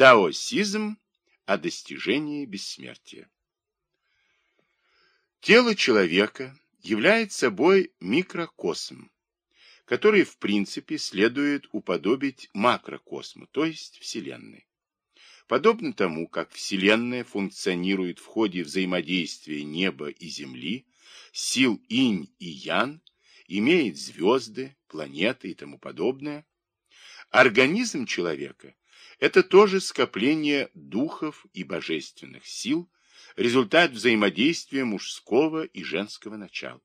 Даосизм о достижении бессмертия. Тело человека является собой микрокосм, который в принципе следует уподобить макрокосму, то есть Вселенной. Подобно тому, как Вселенная функционирует в ходе взаимодействия неба и Земли, сил инь и ян, имеет звезды, планеты и тому подобное, организм человека – это тоже скопление духов и божественных сил, результат взаимодействия мужского и женского начала.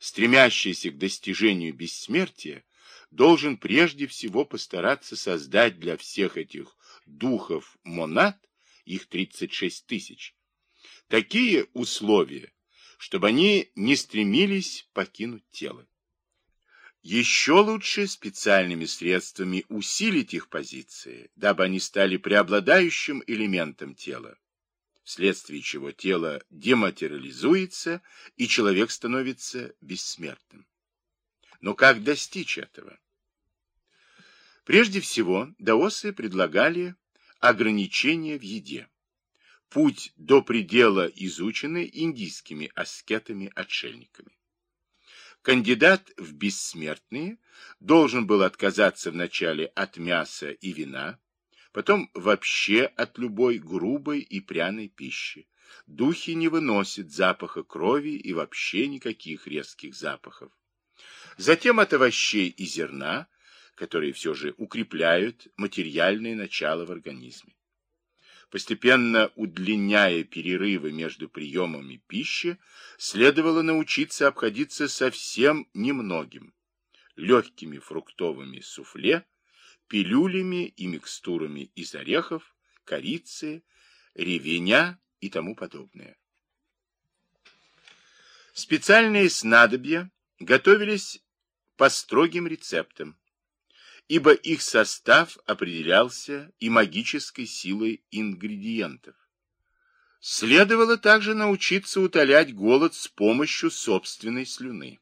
Стремящийся к достижению бессмертия должен прежде всего постараться создать для всех этих духов монад, их 36 тысяч, такие условия, чтобы они не стремились покинуть тело. Еще лучше специальными средствами усилить их позиции, дабы они стали преобладающим элементом тела, вследствие чего тело дематериализуется и человек становится бессмертным. Но как достичь этого? Прежде всего, даосы предлагали ограничения в еде. Путь до предела изучены индийскими аскетами-отшельниками. Кандидат в бессмертные должен был отказаться вначале от мяса и вина, потом вообще от любой грубой и пряной пищи. Духи не выносят запаха крови и вообще никаких резких запахов. Затем от овощей и зерна, которые все же укрепляют материальное начало в организме. Постепенно удлиняя перерывы между приемами пищи, следовало научиться обходиться совсем немногим, легкими фруктовыми суфле, пилюлями и микстурами из орехов, корицы, ревеня и тому подобное. Специальные снадобья готовились по строгим рецептам, ибо их состав определялся и магической силой ингредиентов. Следовало также научиться утолять голод с помощью собственной слюны.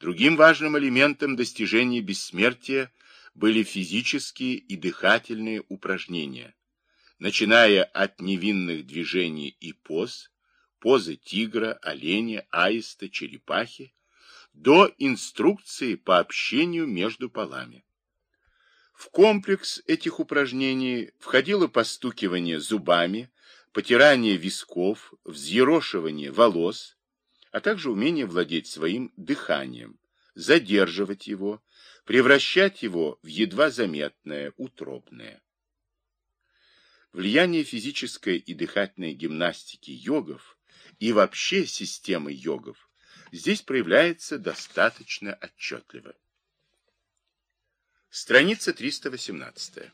Другим важным элементом достижения бессмертия были физические и дыхательные упражнения, начиная от невинных движений и поз, позы тигра, оленя, аиста, черепахи, до инструкции по общению между полами. В комплекс этих упражнений входило постукивание зубами, потирание висков, взъерошивание волос, а также умение владеть своим дыханием, задерживать его, превращать его в едва заметное, утробное. Влияние физической и дыхательной гимнастики йогов и вообще системы йогов здесь проявляется достаточно отчетливо. Страница 318.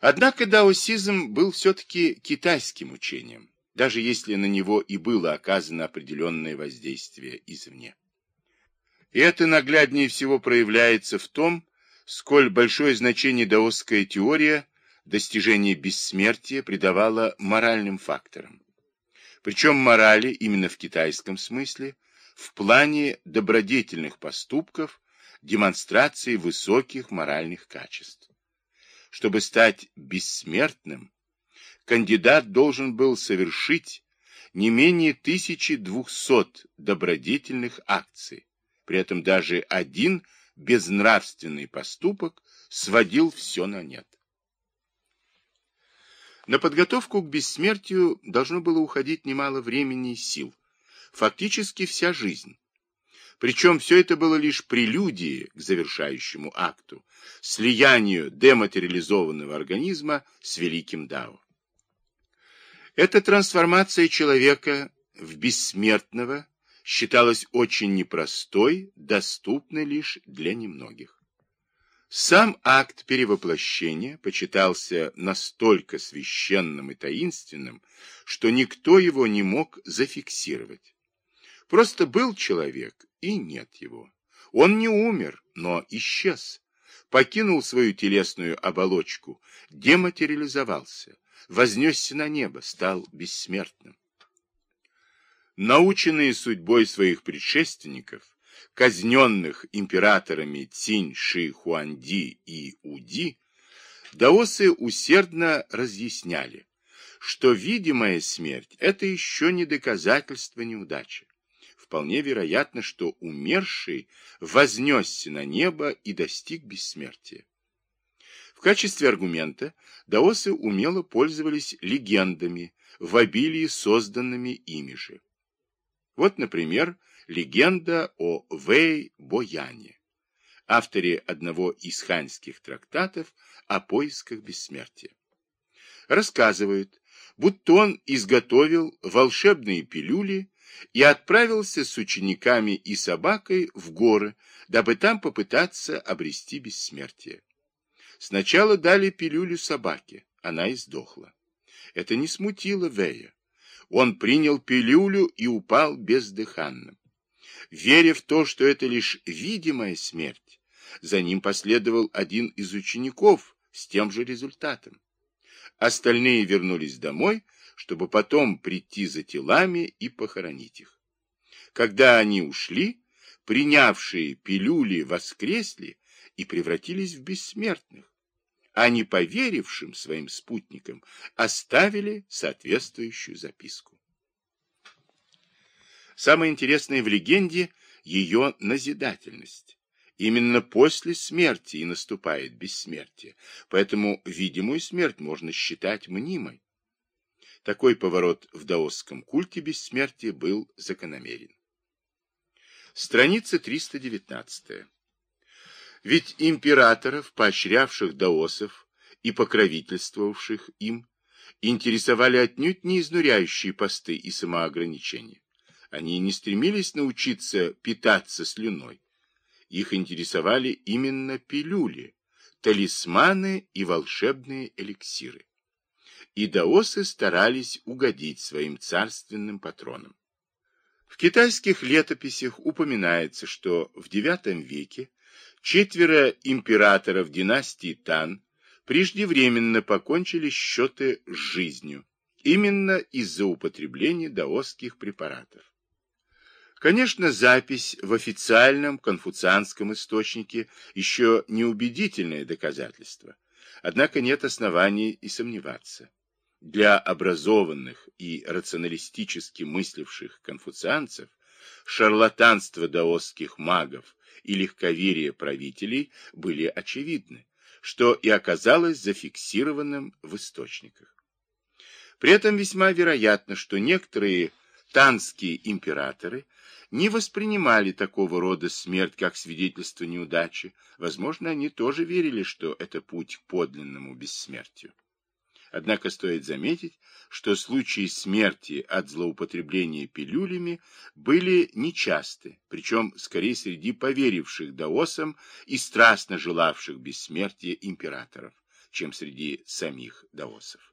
Однако даосизм был все-таки китайским учением, даже если на него и было оказано определенное воздействие извне. И это нагляднее всего проявляется в том, сколь большое значение даосская теория достижения бессмертия придавала моральным факторам. Причем морали, именно в китайском смысле, в плане добродетельных поступков, демонстрации высоких моральных качеств. Чтобы стать бессмертным, кандидат должен был совершить не менее 1200 добродетельных акций, при этом даже один безнравственный поступок сводил все на нет. На подготовку к бессмертию должно было уходить немало времени и сил, фактически вся жизнь. Причем все это было лишь прелюдией к завершающему акту, слиянию дематериализованного организма с великим Дао. Эта трансформация человека в бессмертного считалась очень непростой, доступной лишь для немногих. Сам акт перевоплощения почитался настолько священным и таинственным, что никто его не мог зафиксировать. Просто был человек, и нет его. Он не умер, но исчез, покинул свою телесную оболочку, дематериализовался, вознесся на небо, стал бессмертным. Наученные судьбой своих предшественников, казненных императорами Цинь, Ши, Хуанди и Уди, Даосы усердно разъясняли, что видимая смерть – это еще не доказательство неудачи. Вполне вероятно, что умерший вознесся на небо и достиг бессмертия. В качестве аргумента даосы умело пользовались легендами, в обилии созданными ими же. Вот, например, легенда о Вэй-Бояне, авторе одного из ханьских трактатов о поисках бессмертия. Рассказывают, будто он изготовил волшебные пилюли и отправился с учениками и собакой в горы, дабы там попытаться обрести бессмертие. Сначала дали пилюлю собаке, она и сдохла. Это не смутило Вэя. Он принял пилюлю и упал бездыханным. Веря в то, что это лишь видимая смерть, за ним последовал один из учеников с тем же результатом. Остальные вернулись домой, чтобы потом прийти за телами и похоронить их. Когда они ушли, принявшие пилюли воскресли и превратились в бессмертных, а не поверившим своим спутникам оставили соответствующую записку. Самое интересное в легенде – ее назидательность. Именно после смерти и наступает бессмертие, поэтому видимую смерть можно считать мнимой. Такой поворот в даосском культе бессмертия был закономерен. Страница 319. Ведь императоров, поощрявших даосов и покровительствовавших им, интересовали отнюдь не изнуряющие посты и самоограничения. Они не стремились научиться питаться слюной. Их интересовали именно пилюли, талисманы и волшебные эликсиры и даосы старались угодить своим царственным патронам. В китайских летописях упоминается, что в IX веке четверо императоров династии Тан преждевременно покончили счеты с жизнью, именно из-за употребления даосских препаратов. Конечно, запись в официальном конфуцианском источнике еще не убедительное доказательство, однако нет оснований и сомневаться. Для образованных и рационалистически мысливших конфуцианцев шарлатанство даосских магов и легковерие правителей были очевидны, что и оказалось зафиксированным в источниках. При этом весьма вероятно, что некоторые танские императоры не воспринимали такого рода смерть как свидетельство неудачи. Возможно, они тоже верили, что это путь к подлинному бессмертию. Однако стоит заметить, что случаи смерти от злоупотребления пилюлями были нечасты, причем скорее среди поверивших даосам и страстно желавших бессмертия императоров, чем среди самих даосов.